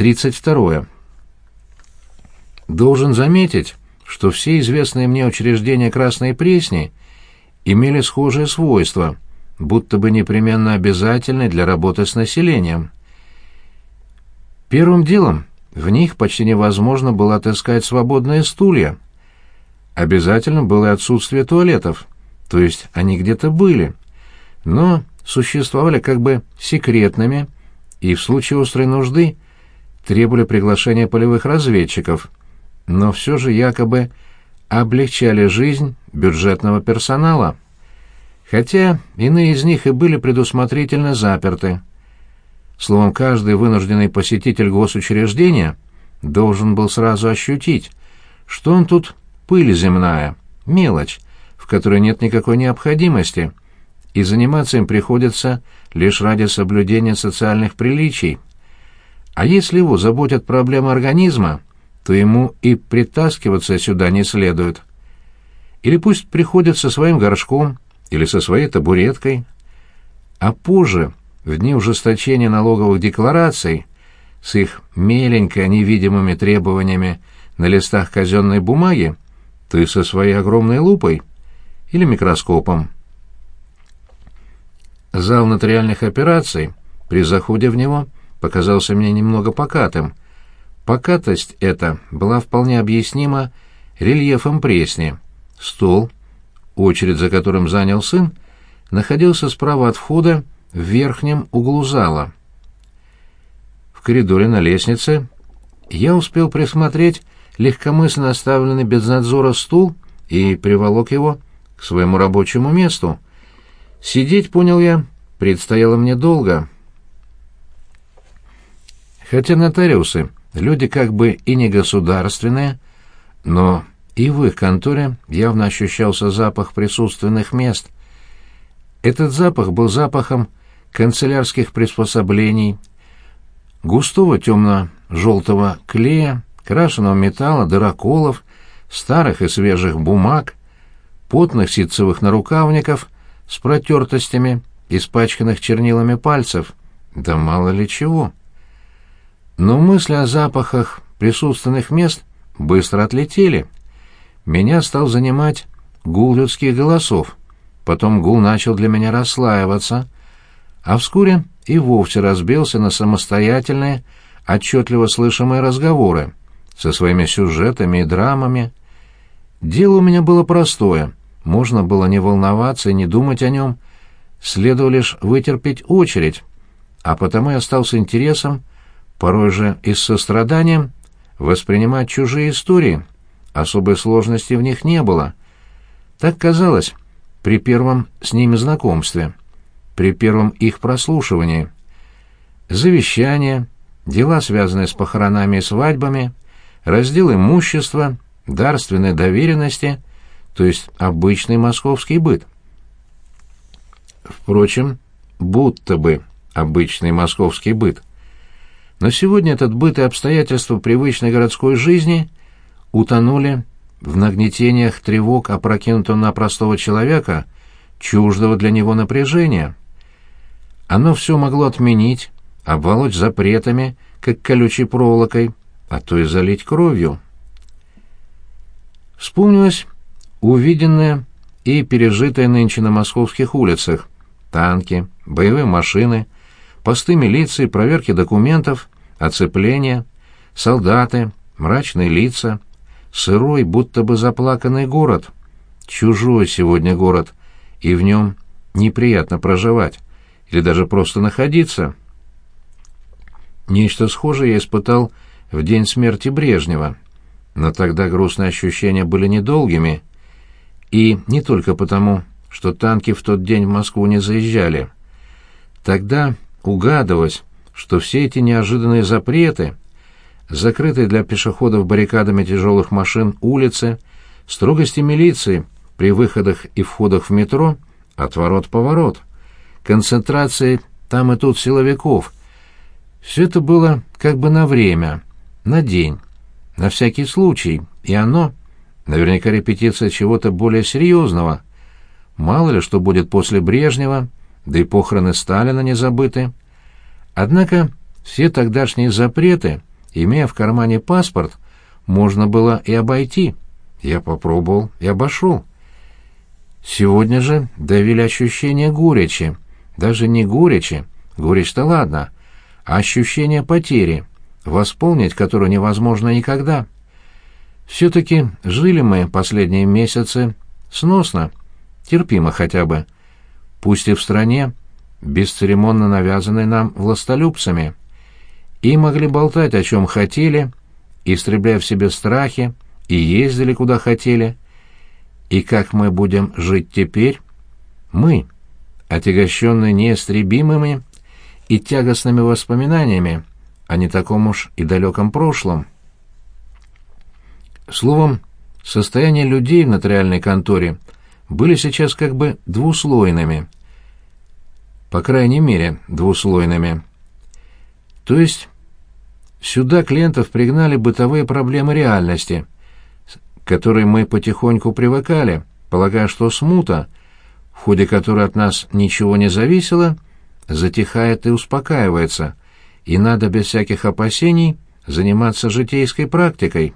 32. Должен заметить, что все известные мне учреждения Красной Пресни имели схожие свойства, будто бы непременно обязательны для работы с населением. Первым делом в них почти невозможно было отыскать свободные стулья. Обязательно было отсутствие туалетов, то есть они где-то были, но существовали как бы секретными и в случае острой нужды требовали приглашения полевых разведчиков, но все же якобы облегчали жизнь бюджетного персонала, хотя иные из них и были предусмотрительно заперты. Словом, каждый вынужденный посетитель госучреждения должен был сразу ощутить, что он тут пыль земная, мелочь, в которой нет никакой необходимости, и заниматься им приходится лишь ради соблюдения социальных приличий. А если его заботят проблемы организма, то ему и притаскиваться сюда не следует. Или пусть приходит со своим горшком или со своей табуреткой, а позже в дни ужесточения налоговых деклараций с их меленько невидимыми требованиями на листах казенной бумаги, ты со своей огромной лупой или микроскопом. Зал нотариальных операций при заходе в него показался мне немного покатым. Покатость эта была вполне объяснима рельефом пресни. Стол, очередь за которым занял сын, находился справа от входа в верхнем углу зала. В коридоре на лестнице я успел присмотреть легкомысленно оставленный без надзора стул и приволок его к своему рабочему месту. Сидеть, понял я, предстояло мне долго. Хотя нотариусы — люди как бы и не государственные, но и в их конторе явно ощущался запах присутственных мест. Этот запах был запахом канцелярских приспособлений, густого темно-желтого клея, крашеного металла, дыроколов, старых и свежих бумаг, потных ситцевых нарукавников с протертостями, испачканных чернилами пальцев, да мало ли чего. Но мысли о запахах присутственных мест быстро отлетели. Меня стал занимать гул людских голосов, потом гул начал для меня расслаиваться — а вскоре и вовсе разбился на самостоятельные, отчетливо слышимые разговоры со своими сюжетами и драмами. Дело у меня было простое, можно было не волноваться и не думать о нем, следовало лишь вытерпеть очередь, а потому я стал с интересом, порой же и с состраданием, воспринимать чужие истории, особой сложности в них не было. Так казалось при первом с ними знакомстве при первом их прослушивании. Завещания, дела, связанные с похоронами и свадьбами, раздел имущества, дарственной доверенности, то есть обычный московский быт. Впрочем, будто бы обычный московский быт. Но сегодня этот быт и обстоятельства привычной городской жизни утонули в нагнетениях тревог опрокинутого на простого человека, чуждого для него напряжения. Оно все могло отменить, обволочь запретами, как колючей проволокой, а то и залить кровью. Вспомнилось увиденное и пережитое нынче на московских улицах. Танки, боевые машины, посты милиции, проверки документов, оцепления, солдаты, мрачные лица, сырой, будто бы заплаканный город. Чужой сегодня город, и в нем неприятно проживать или даже просто находиться. Нечто схожее я испытал в день смерти Брежнева, но тогда грустные ощущения были недолгими, и не только потому, что танки в тот день в Москву не заезжали. Тогда угадывалось, что все эти неожиданные запреты, закрытые для пешеходов баррикадами тяжелых машин улицы, строгости милиции при выходах и входах в метро, отворот-поворот — концентрации там и тут силовиков. Все это было как бы на время, на день, на всякий случай, и оно, наверняка репетиция чего-то более серьезного. Мало ли что будет после Брежнева, да и похороны Сталина не забыты. Однако все тогдашние запреты имея в кармане паспорт, можно было и обойти. Я попробовал и обошел. Сегодня же давили ощущение горечи. Даже не горечи, горечь-то ладно, а ощущение потери, восполнить которую невозможно никогда. Все-таки жили мы последние месяцы сносно, терпимо хотя бы, пусть и в стране, бесцеремонно навязанной нам властолюбцами, и могли болтать о чем хотели, истребляя в себе страхи, и ездили куда хотели. И как мы будем жить теперь? Мы, отягощенные неистребимыми и тягостными воспоминаниями о не таком уж и далеком прошлом. Словом, состояние людей в нотариальной конторе были сейчас как бы двуслойными. По крайней мере, двуслойными. То есть сюда клиентов пригнали бытовые проблемы реальности, к которой мы потихоньку привыкали, полагая, что смута, в ходе которой от нас ничего не зависело, затихает и успокаивается, и надо без всяких опасений заниматься житейской практикой.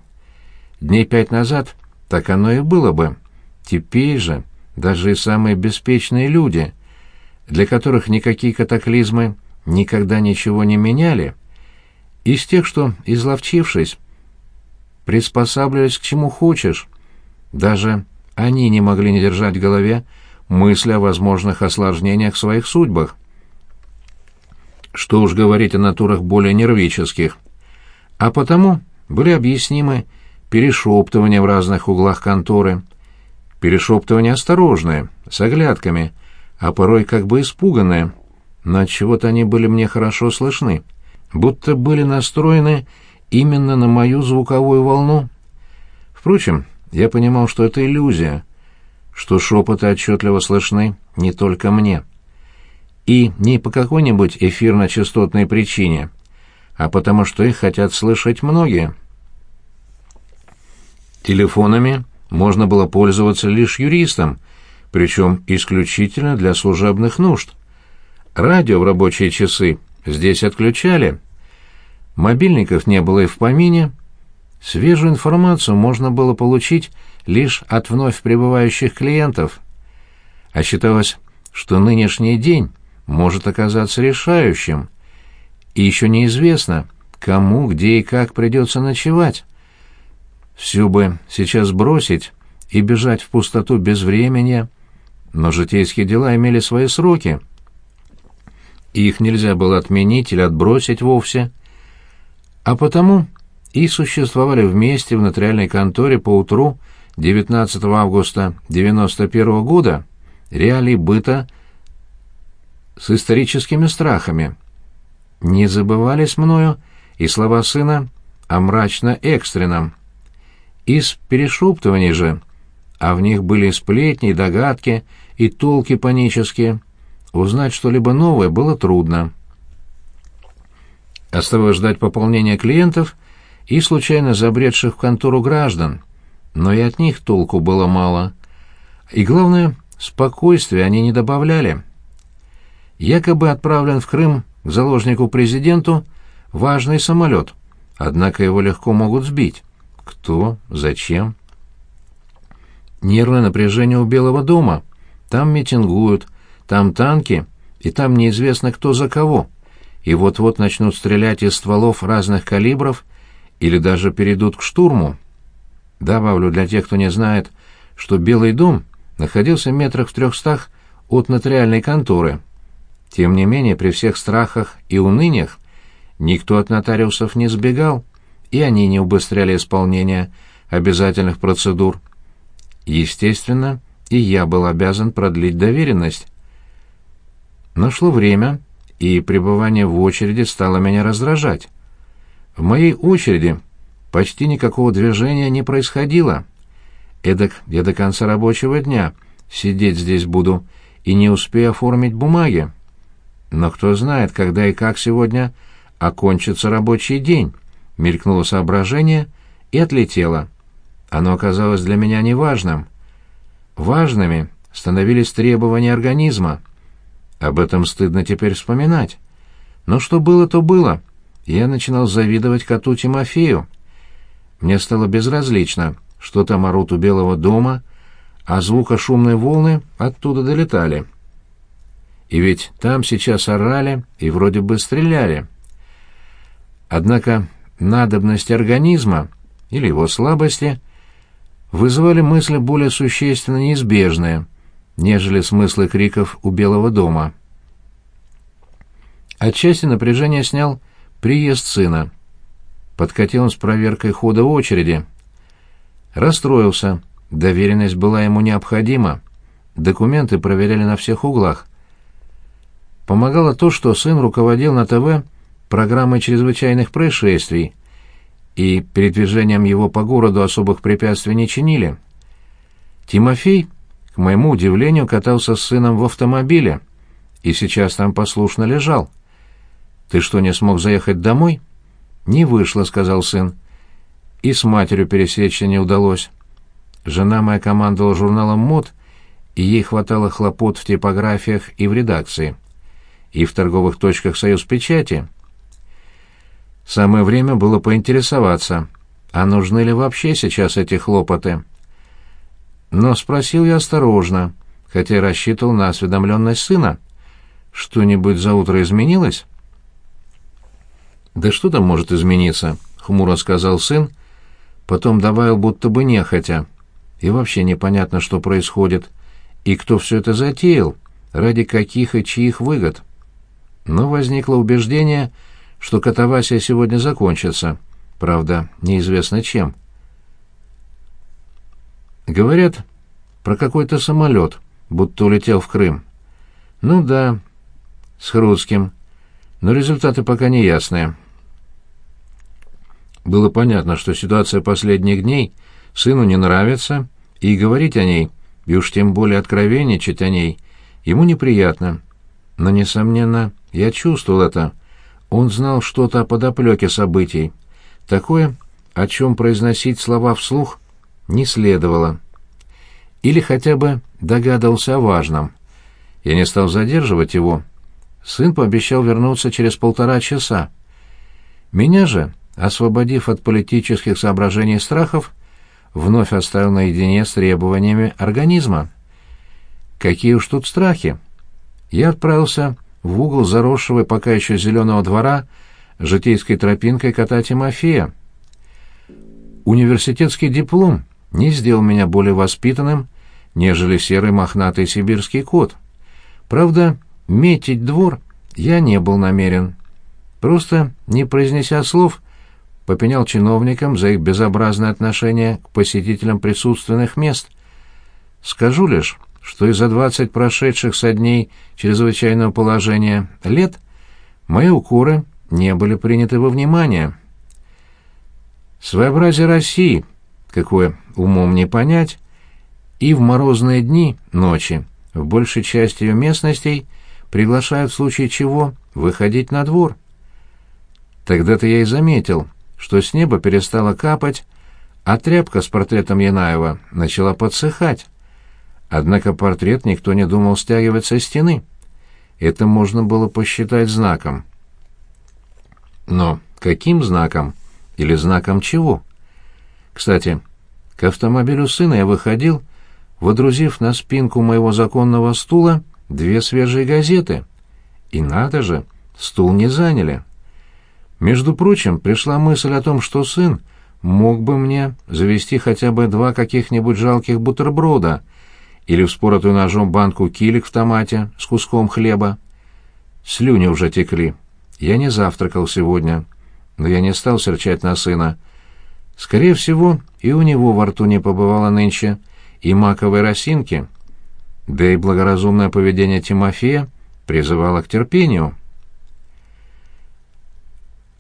Дней пять назад так оно и было бы. Теперь же даже и самые беспечные люди, для которых никакие катаклизмы никогда ничего не меняли, из тех, что, изловчившись, приспосабливались к чему хочешь, даже они не могли не держать в голове мысли о возможных осложнениях в своих судьбах. Что уж говорить о натурах более нервических. А потому были объяснимы перешептывания в разных углах конторы. Перешептывания осторожные, с оглядками, а порой как бы испуганные, но отчего-то они были мне хорошо слышны, будто были настроены именно на мою звуковую волну. Впрочем, я понимал, что это иллюзия, что шепоты отчетливо слышны не только мне. И не по какой-нибудь эфирно-частотной причине, а потому что их хотят слышать многие. Телефонами можно было пользоваться лишь юристам, причем исключительно для служебных нужд. Радио в рабочие часы здесь отключали. Мобильников не было и в помине. Свежую информацию можно было получить лишь от вновь прибывающих клиентов. А считалось, что нынешний день может оказаться решающим. И еще неизвестно, кому, где и как придется ночевать. Все бы сейчас бросить и бежать в пустоту без времени, но житейские дела имели свои сроки. И их нельзя было отменить или отбросить вовсе. А потому и существовали вместе в нотариальной конторе по утру 19 августа 91 года реалии быта с историческими страхами. Не забывались мною и слова сына о мрачно-экстренном. Из перешептываний же, а в них были сплетни, и догадки, и толки панические, узнать что-либо новое было трудно. Оставалось ждать пополнения клиентов и случайно забредших в контору граждан, но и от них толку было мало. И главное, спокойствия они не добавляли. Якобы отправлен в Крым к заложнику-президенту важный самолет, однако его легко могут сбить. Кто? Зачем? Нервное напряжение у Белого дома. Там митингуют, там танки, и там неизвестно кто за кого. И вот-вот начнут стрелять из стволов разных калибров или даже перейдут к штурму. Добавлю для тех, кто не знает, что Белый дом находился метрах в трехстах от нотариальной конторы. Тем не менее, при всех страхах и уныниях никто от нотариусов не сбегал и они не убыстряли исполнение обязательных процедур. Естественно, и я был обязан продлить доверенность. Но шло время, и пребывание в очереди стало меня раздражать. В моей очереди почти никакого движения не происходило. Эдак я до конца рабочего дня сидеть здесь буду и не успею оформить бумаги. Но кто знает, когда и как сегодня окончится рабочий день мелькнуло соображение и отлетело. Оно оказалось для меня неважным. Важными становились требования организма. Об этом стыдно теперь вспоминать. Но что было, то было. я начинал завидовать коту Тимофею. Мне стало безразлично, что там орут у Белого дома, а звука шумной волны оттуда долетали. И ведь там сейчас орали и вроде бы стреляли. Однако надобность организма или его слабости вызывали мысли более существенно неизбежные, нежели смыслы криков у Белого дома. Отчасти напряжение снял приезд сына. Подкатил он с проверкой хода очереди. Расстроился. Доверенность была ему необходима. Документы проверяли на всех углах. Помогало то, что сын руководил на ТВ программой чрезвычайных происшествий, и передвижением его по городу особых препятствий не чинили. Тимофей, к моему удивлению, катался с сыном в автомобиле и сейчас там послушно лежал. «Ты что, не смог заехать домой?» «Не вышло», — сказал сын. «И с матерью пересечься не удалось. Жена моя командовала журналом «Мод», и ей хватало хлопот в типографиях и в редакции. И в торговых точках «Союз печати» Самое время было поинтересоваться, а нужны ли вообще сейчас эти хлопоты. Но спросил я осторожно, хотя рассчитывал на осведомленность сына. Что-нибудь за утро изменилось? «Да что там может измениться?» — хмуро сказал сын, потом добавил будто бы нехотя. «И вообще непонятно, что происходит, и кто все это затеял, ради каких и чьих выгод». Но возникло убеждение, что катавасия сегодня закончится, правда, неизвестно чем. Говорят про какой-то самолет, будто улетел в Крым. Ну да, с Хрудским, но результаты пока не ясные. Было понятно, что ситуация последних дней сыну не нравится, и говорить о ней, и уж тем более откровенничать о ней, ему неприятно. Но, несомненно, я чувствовал это, — он знал что-то о подоплеке событий, такое, о чем произносить слова вслух не следовало. Или хотя бы догадывался о важном. Я не стал задерживать его. Сын пообещал вернуться через полтора часа. Меня же, освободив от политических соображений и страхов, вновь оставил наедине с требованиями организма. Какие уж тут страхи! Я отправился в угол заросшего пока еще зеленого двора житейской тропинкой кота Тимофея. Университетский диплом не сделал меня более воспитанным, нежели серый мохнатый сибирский кот. Правда, метить двор я не был намерен. Просто, не произнеся слов, попенял чиновникам за их безобразное отношение к посетителям присутственных мест. Скажу лишь, что из за двадцать прошедших со дней чрезвычайного положения лет мои укоры не были приняты во внимание. Своеобразие России, какое умом не понять, и в морозные дни, ночи, в большей части ее местностей приглашают в случае чего выходить на двор. Тогда-то я и заметил, что с неба перестало капать, а тряпка с портретом Янаева начала подсыхать. Однако портрет никто не думал стягивать со стены. Это можно было посчитать знаком. Но каким знаком? Или знаком чего? Кстати, к автомобилю сына я выходил, водрузив на спинку моего законного стула две свежие газеты. И надо же, стул не заняли. Между прочим, пришла мысль о том, что сын мог бы мне завести хотя бы два каких-нибудь жалких бутерброда — или вспоротую ножом банку килик в томате с куском хлеба. Слюни уже текли. Я не завтракал сегодня, но я не стал серчать на сына. Скорее всего, и у него во рту не побывало нынче и маковой росинки. Да и благоразумное поведение Тимофея призывало к терпению.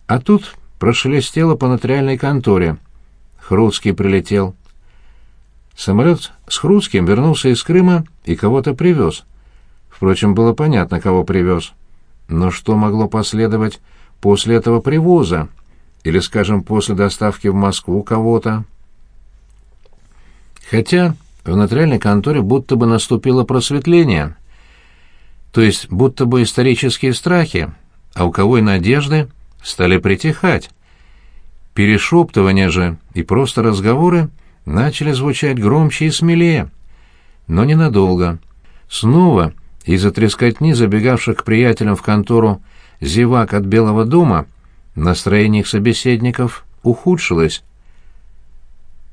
А тут прошелестело по нотариальной конторе. Хруцкий прилетел. Самолет с Хрустским вернулся из Крыма и кого-то привез. Впрочем, было понятно, кого привез. Но что могло последовать после этого привоза? Или, скажем, после доставки в Москву кого-то? Хотя в нотариальной конторе будто бы наступило просветление. То есть будто бы исторические страхи, а у кого и надежды, стали притихать. Перешептывания же и просто разговоры начали звучать громче и смелее. Но ненадолго. Снова из-за трескотни забегавших к приятелям в контору зевак от Белого дома настроение их собеседников ухудшилось.